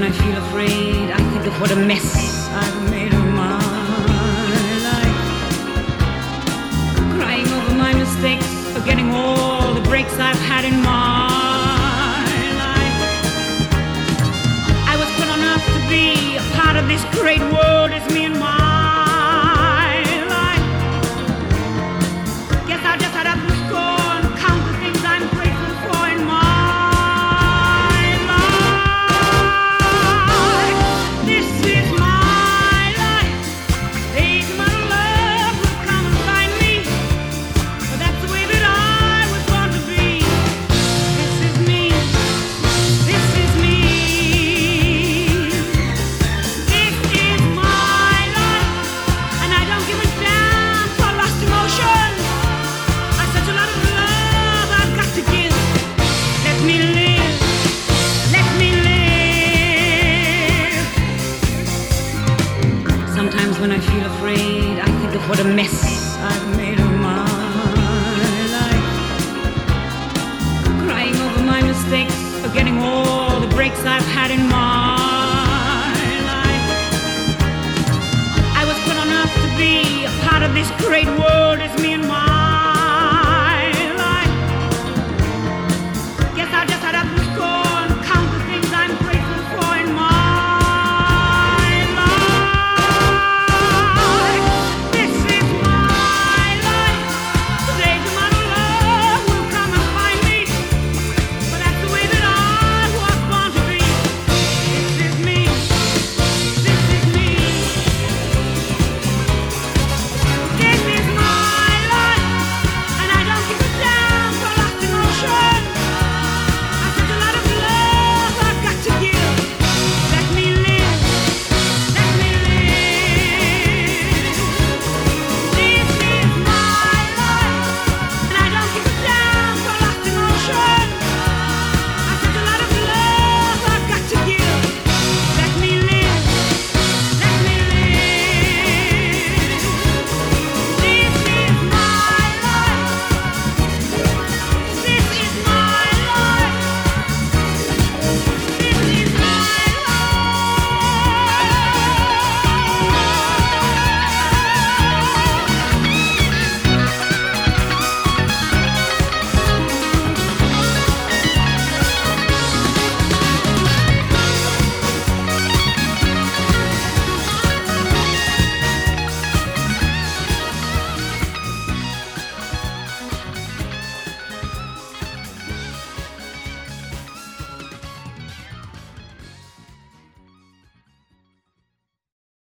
a feel afraid I think of what a mess I've made of my life. Crying over my mistakes, forgetting all the breaks I've had in my life. I was put on earth to be a part of this great world. It's me What a mess I've made of my life. Crying over my mistakes, forgetting all the breaks I've had in my life. I was put on earth to be a part of this great world.